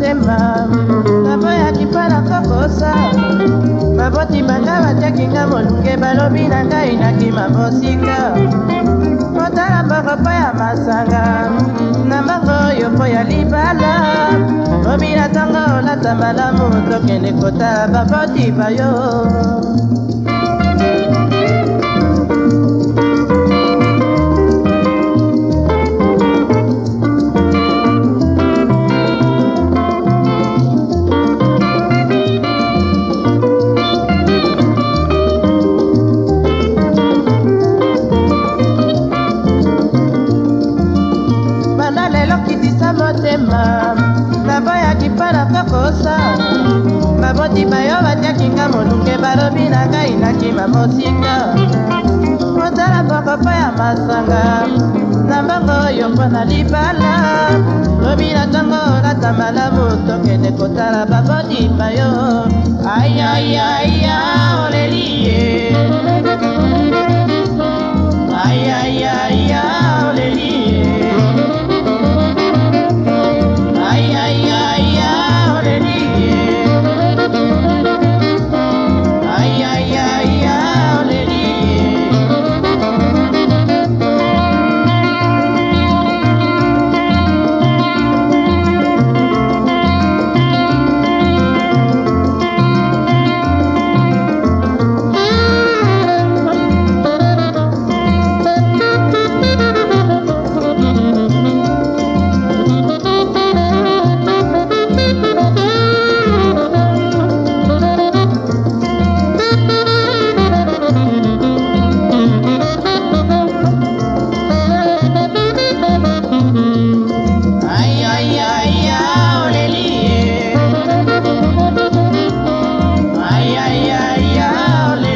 motema bavo ya kipala kokosa baboti banga batiakinga molunge balobi na ngai nakima mosika motala mbongo mpo ya masanga na mbongo oyo mpo ya libala obila ntango olata malamu tokende kotala baboti bayo motema nabo ya kipanaka kosa baboti bayo batiaki nga molunge balobi na ngai nakima mosinga motala pokoko ya masanga na mbongo oyo mpona libala lobi na ntongo olata malamu tokende kotala baboti bayo ayayaya oleli ye ayaya yeah, yeah.